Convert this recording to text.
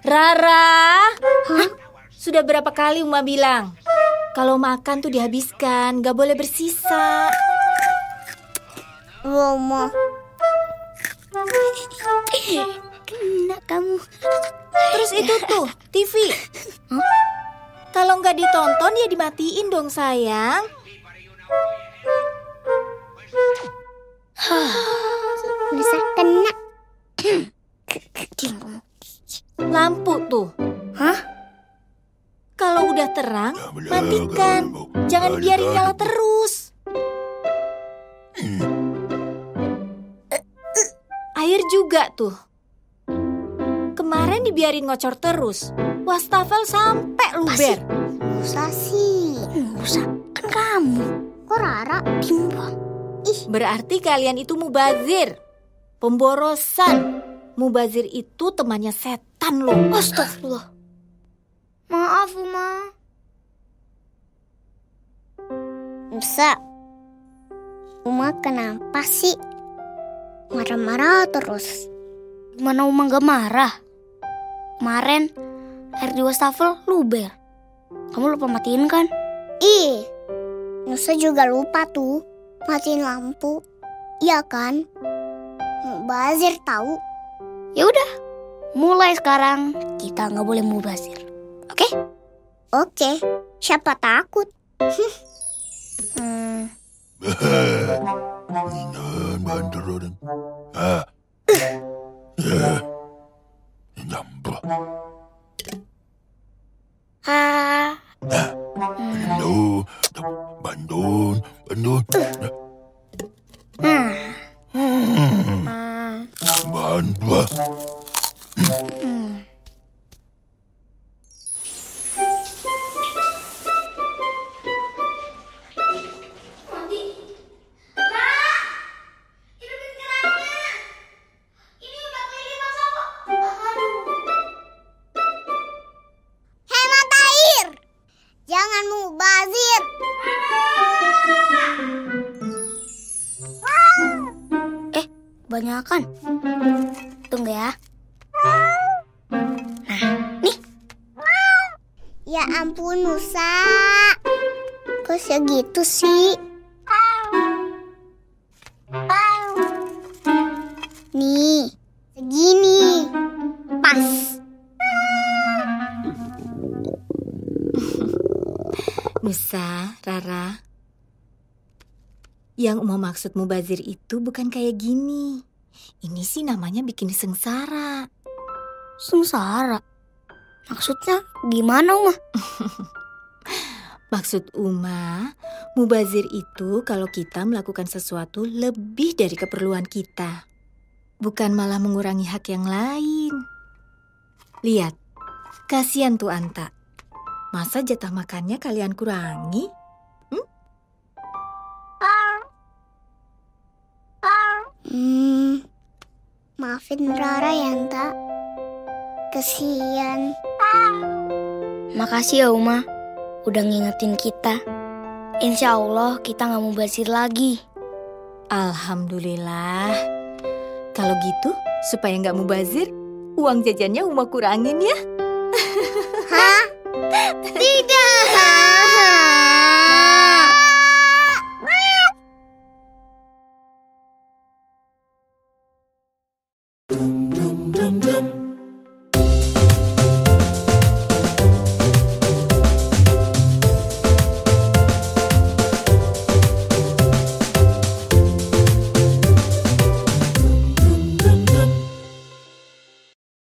Rara, Hah? sudah berapa kali Uma bilang kalau makan tuh dihabiskan, gak boleh bersisa. Mama. Kena kamu. Terus itu tuh, TV. Huh? Kalau nggak ditonton ya dimatiin dong sayang. Bisa tuh. Hah? Kalau udah terang, matikan. Jangan biarin nyala terus. Air juga tuh. Kemarin dibiarin ngocor terus. Wastafel sampai luber. Musa sih. Musa, kan kamu. Kok Rara timbang? Ih. Berarti kalian itu mubazir. Pemborosan. Mubazir itu temannya setan loh. Astagfirullah. Maaf, Uma. Musa, Uma kenapa sih? Marah-marah terus. Gimana Uma gak marah? Kemarin air di wastafel luber. Kamu lupa matiin kan? Ih, Nusa juga lupa tuh matiin lampu. Iya kan? Mubazir tahu. Ya udah, mulai sekarang kita nggak boleh mubazir. Oke? Okay? Oke, okay. siapa takut? hmm. Ah. Bandun, bandun, bandun. Hmm. Mubazir. Eh, banyakan. Tunggu ya. Nah, nih. Ya ampun, Nusa. Kok segitu sih? Nusa, Rara. Yang mau maksud mubazir itu bukan kayak gini. Ini sih namanya bikin sengsara. Sengsara? Maksudnya gimana, Uma? Maksud Uma, mubazir itu kalau kita melakukan sesuatu lebih dari keperluan kita. Bukan malah mengurangi hak yang lain. Lihat, kasihan tuh Anta. Masa jatah makannya kalian kurangi? Hmm? Hmm, maafin Rara ya, Anta. Kesian. Makasih ya, Uma. Udah ngingetin kita. Insya Allah kita nggak mau basir lagi. Alhamdulillah. Kalau gitu, supaya nggak mubazir, uang jajannya Uma kurangin ya.